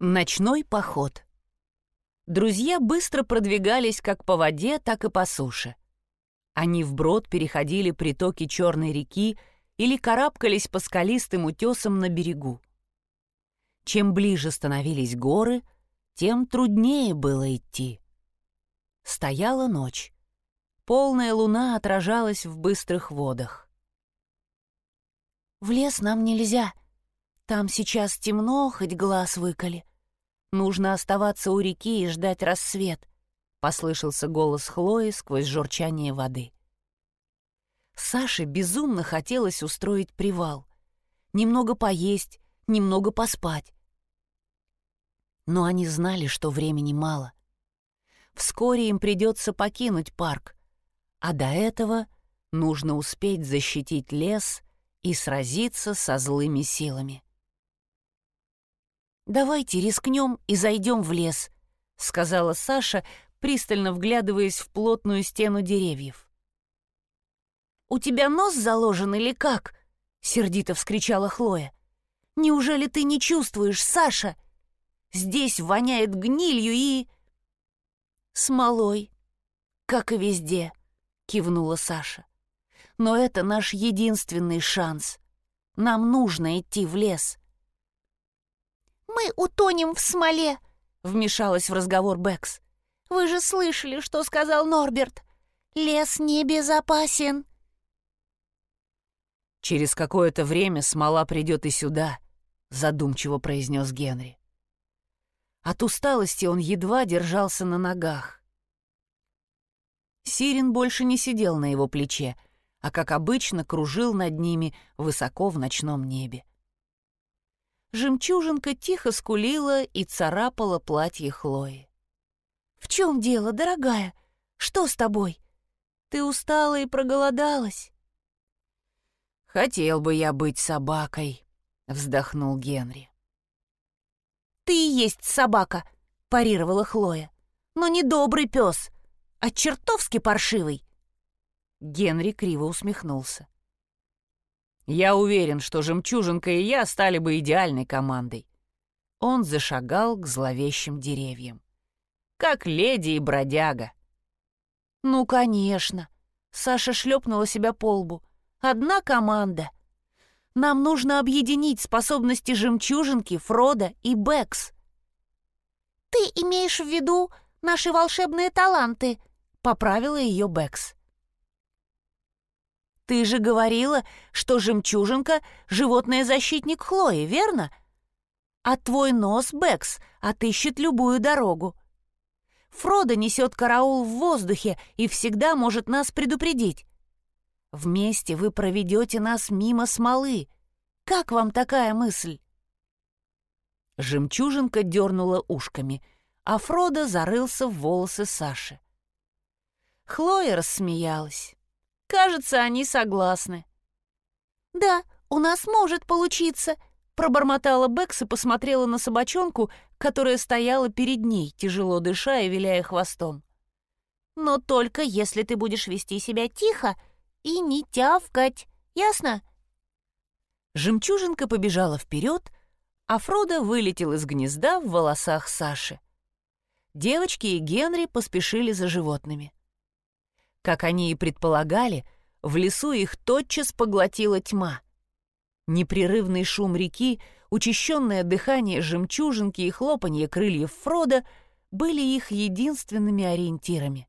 Ночной поход. Друзья быстро продвигались как по воде, так и по суше. Они вброд переходили притоки Черной реки или карабкались по скалистым утесам на берегу. Чем ближе становились горы, тем труднее было идти. Стояла ночь. Полная луна отражалась в быстрых водах. «В лес нам нельзя. Там сейчас темно, хоть глаз выколи. Нужно оставаться у реки и ждать рассвет», — послышался голос Хлои сквозь журчание воды. Саше безумно хотелось устроить привал. Немного поесть, немного поспать. Но они знали, что времени мало. Вскоре им придется покинуть парк, а до этого нужно успеть защитить лес и сразиться со злыми силами. «Давайте рискнем и зайдем в лес», — сказала Саша, пристально вглядываясь в плотную стену деревьев. «У тебя нос заложен или как?» — сердито вскричала Хлоя. «Неужели ты не чувствуешь, Саша? Здесь воняет гнилью и...» «Смолой, как и везде», — кивнула Саша. «Но это наш единственный шанс. Нам нужно идти в лес». «Мы утонем в смоле», — вмешалась в разговор Бэкс. «Вы же слышали, что сказал Норберт. Лес небезопасен». «Через какое-то время смола придет и сюда», — задумчиво произнес Генри. От усталости он едва держался на ногах. Сирин больше не сидел на его плече, а, как обычно, кружил над ними высоко в ночном небе. Жемчужинка тихо скулила и царапала платье Хлои. «В чем дело, дорогая? Что с тобой? Ты устала и проголодалась?» «Хотел бы я быть собакой», — вздохнул Генри. «Ты и есть собака», — парировала Хлоя. «Но не добрый пес, а чертовски паршивый». Генри криво усмехнулся. «Я уверен, что Жемчужинка и я стали бы идеальной командой». Он зашагал к зловещим деревьям. «Как леди и бродяга». «Ну, конечно», — Саша шлепнула себя по лбу. «Одна команда». Нам нужно объединить способности жемчужинки, Фродо и Бэкс. «Ты имеешь в виду наши волшебные таланты?» — поправила ее Бэкс. «Ты же говорила, что жемчужинка — животное-защитник Хлои, верно? А твой нос, Бэкс, отыщет любую дорогу. Фродо несет караул в воздухе и всегда может нас предупредить. Вместе вы проведете нас мимо смолы. Как вам такая мысль?» Жемчужинка дернула ушками, а Фродо зарылся в волосы Саши. Хлоя рассмеялась. «Кажется, они согласны». «Да, у нас может получиться», — пробормотала Бекс и посмотрела на собачонку, которая стояла перед ней, тяжело дыша и виляя хвостом. «Но только если ты будешь вести себя тихо и не тявкать, ясно?» Жемчужинка побежала вперед, а Фродо вылетел из гнезда в волосах Саши. Девочки и Генри поспешили за животными. Как они и предполагали, в лесу их тотчас поглотила тьма. Непрерывный шум реки, учащенное дыхание жемчужинки и хлопанье крыльев Фрода были их единственными ориентирами.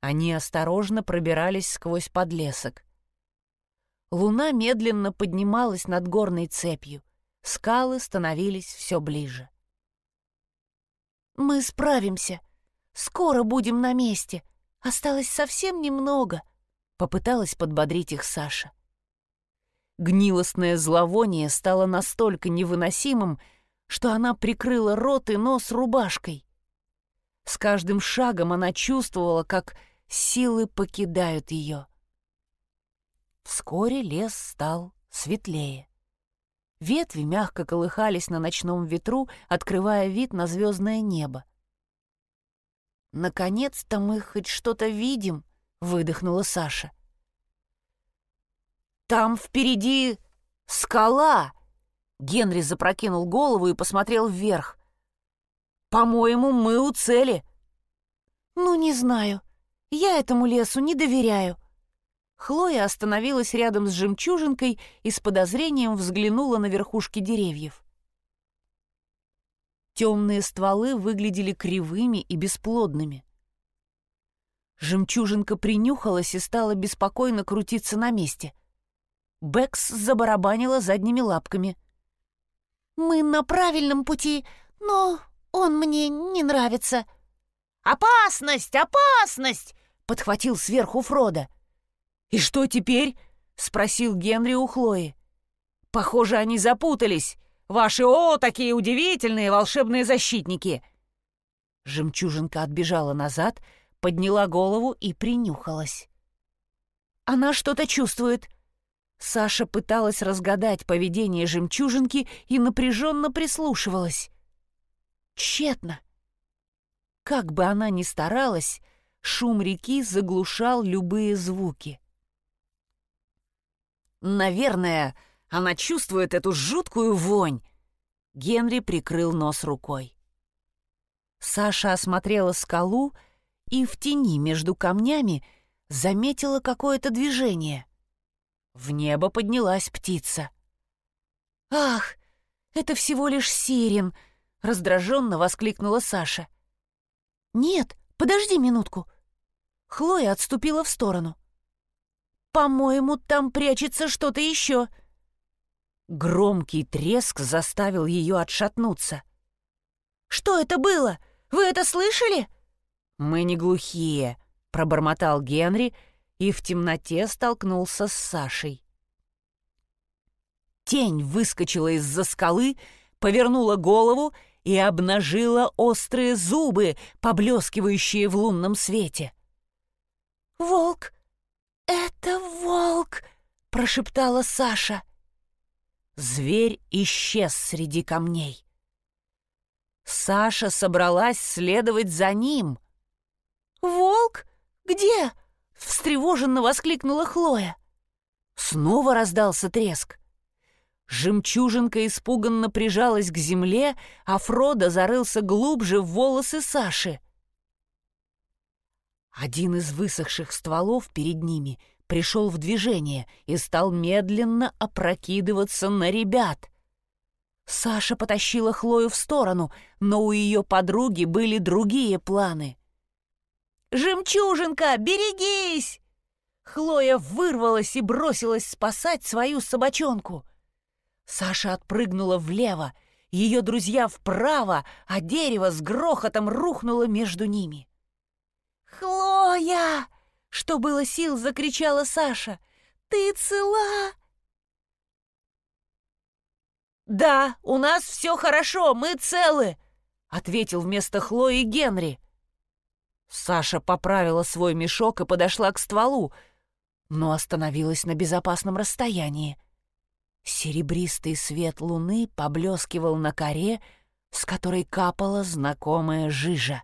Они осторожно пробирались сквозь подлесок. Луна медленно поднималась над горной цепью. Скалы становились все ближе. «Мы справимся. Скоро будем на месте. Осталось совсем немного», — попыталась подбодрить их Саша. Гнилостное зловоние стало настолько невыносимым, что она прикрыла рот и нос рубашкой. С каждым шагом она чувствовала, как силы покидают ее. Вскоре лес стал светлее. Ветви мягко колыхались на ночном ветру, открывая вид на звездное небо. «Наконец-то мы хоть что-то видим», — выдохнула Саша. «Там впереди скала, Генри запрокинул голову и посмотрел вверх. «По-моему, мы у цели». «Ну, не знаю. Я этому лесу не доверяю». Хлоя остановилась рядом с жемчужинкой и с подозрением взглянула на верхушки деревьев. Темные стволы выглядели кривыми и бесплодными. Жемчужинка принюхалась и стала беспокойно крутиться на месте. Бэкс забарабанила задними лапками. «Мы на правильном пути, но он мне не нравится». «Опасность! Опасность!» — подхватил сверху Фрода. «И что теперь?» — спросил Генри у Хлои. «Похоже, они запутались. Ваши, о, такие удивительные волшебные защитники!» Жемчужинка отбежала назад, подняла голову и принюхалась. «Она что-то чувствует». Саша пыталась разгадать поведение жемчужинки и напряженно прислушивалась. Тщетно. Как бы она ни старалась, шум реки заглушал любые звуки. «Наверное, она чувствует эту жуткую вонь!» Генри прикрыл нос рукой. Саша осмотрела скалу и в тени между камнями заметила какое-то движение. В небо поднялась птица. «Ах, это всего лишь сирен!» — раздраженно воскликнула Саша. «Нет, подожди минутку!» Хлоя отступила в сторону. «По-моему, там прячется что-то еще!» Громкий треск заставил ее отшатнуться. «Что это было? Вы это слышали?» «Мы не глухие», — пробормотал Генри и в темноте столкнулся с Сашей. Тень выскочила из-за скалы, повернула голову и обнажила острые зубы, поблескивающие в лунном свете. «Волк! Это волк!» — прошептала Саша. Зверь исчез среди камней. Саша собралась следовать за ним. «Волк? Где?» — встревоженно воскликнула Хлоя. Снова раздался треск. Жемчужинка испуганно прижалась к земле, а Фродо зарылся глубже в волосы Саши. Один из высохших стволов перед ними — пришел в движение и стал медленно опрокидываться на ребят. Саша потащила Хлою в сторону, но у ее подруги были другие планы. «Жемчужинка, берегись!» Хлоя вырвалась и бросилась спасать свою собачонку. Саша отпрыгнула влево, ее друзья вправо, а дерево с грохотом рухнуло между ними. «Хлоя!» Что было сил, закричала Саша. «Ты цела?» «Да, у нас все хорошо, мы целы», — ответил вместо Хлои Генри. Саша поправила свой мешок и подошла к стволу, но остановилась на безопасном расстоянии. Серебристый свет луны поблескивал на коре, с которой капала знакомая жижа.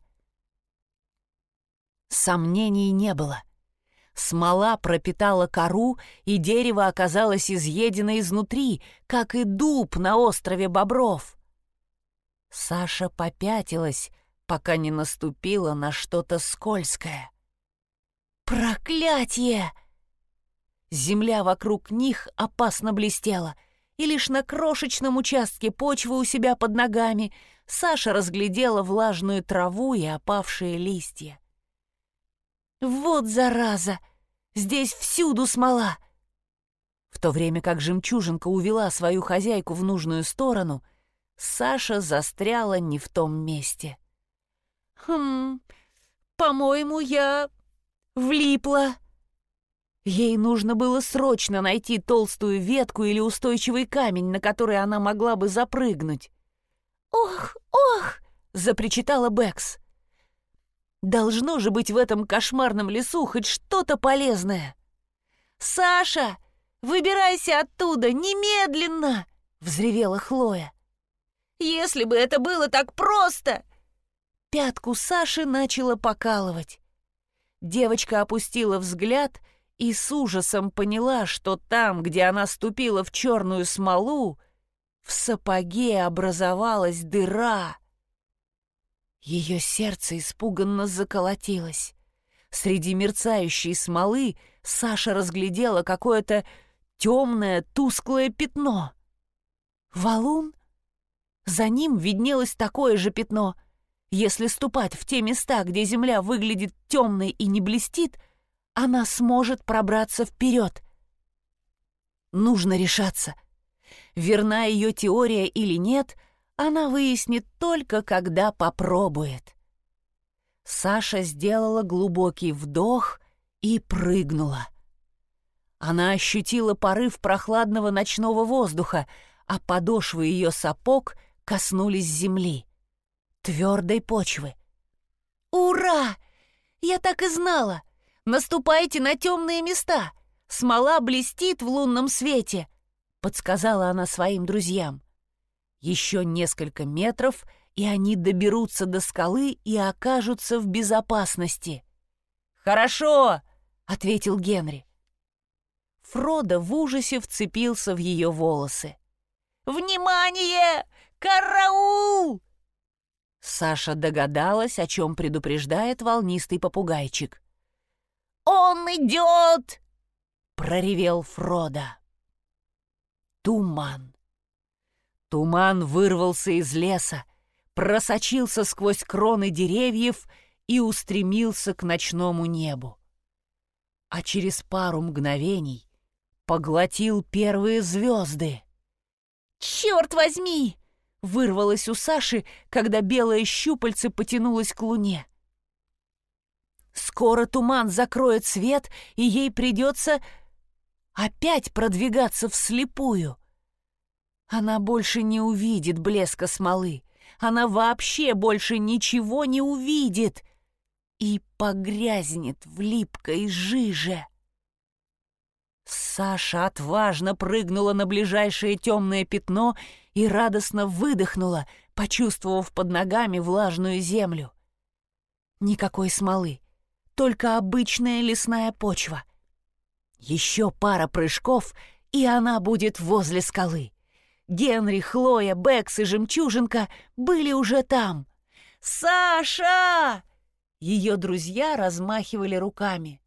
Сомнений не было. Смола пропитала кору, и дерево оказалось изъедено изнутри, как и дуб на острове Бобров. Саша попятилась, пока не наступила на что-то скользкое. «Проклятие!» Земля вокруг них опасно блестела, и лишь на крошечном участке почвы у себя под ногами Саша разглядела влажную траву и опавшие листья. Вот зараза! Здесь всюду смола!» В то время как жемчужинка увела свою хозяйку в нужную сторону, Саша застряла не в том месте. «Хм, по-моему, я влипла». Ей нужно было срочно найти толстую ветку или устойчивый камень, на который она могла бы запрыгнуть. «Ох, ох!» — запричитала Бэкс. Должно же быть в этом кошмарном лесу хоть что-то полезное. «Саша, выбирайся оттуда немедленно!» — взревела Хлоя. «Если бы это было так просто!» Пятку Саши начала покалывать. Девочка опустила взгляд и с ужасом поняла, что там, где она ступила в черную смолу, В сапоге образовалась дыра. Ее сердце испуганно заколотилось. Среди мерцающей смолы Саша разглядела какое-то темное тусклое пятно. Валун? За ним виднелось такое же пятно. Если ступать в те места, где земля выглядит темной и не блестит, она сможет пробраться вперед. Нужно решаться. Верна ее теория или нет, она выяснит только, когда попробует. Саша сделала глубокий вдох и прыгнула. Она ощутила порыв прохладного ночного воздуха, а подошвы ее сапог коснулись земли, твердой почвы. «Ура! Я так и знала! Наступайте на темные места! Смола блестит в лунном свете!» — подсказала она своим друзьям. Еще несколько метров, и они доберутся до скалы и окажутся в безопасности. «Хорошо!» — ответил Генри. Фродо в ужасе вцепился в ее волосы. «Внимание! Караул!» Саша догадалась, о чем предупреждает волнистый попугайчик. «Он идет!» — проревел Фродо. Туман. Туман вырвался из леса, просочился сквозь кроны деревьев и устремился к ночному небу. А через пару мгновений поглотил первые звезды. «Черт возьми!» — вырвалось у Саши, когда белое щупальце потянулось к луне. Скоро туман закроет свет, и ей придется опять продвигаться вслепую. Она больше не увидит блеска смолы. Она вообще больше ничего не увидит и погрязнет в липкой жиже. Саша отважно прыгнула на ближайшее темное пятно и радостно выдохнула, почувствовав под ногами влажную землю. Никакой смолы, только обычная лесная почва. Еще пара прыжков, и она будет возле скалы. Генри, Хлоя, Бэкс и Жемчужинка были уже там. «Саша!» Ее друзья размахивали руками.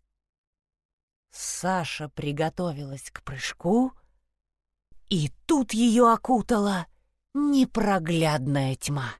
Саша приготовилась к прыжку, и тут ее окутала непроглядная тьма.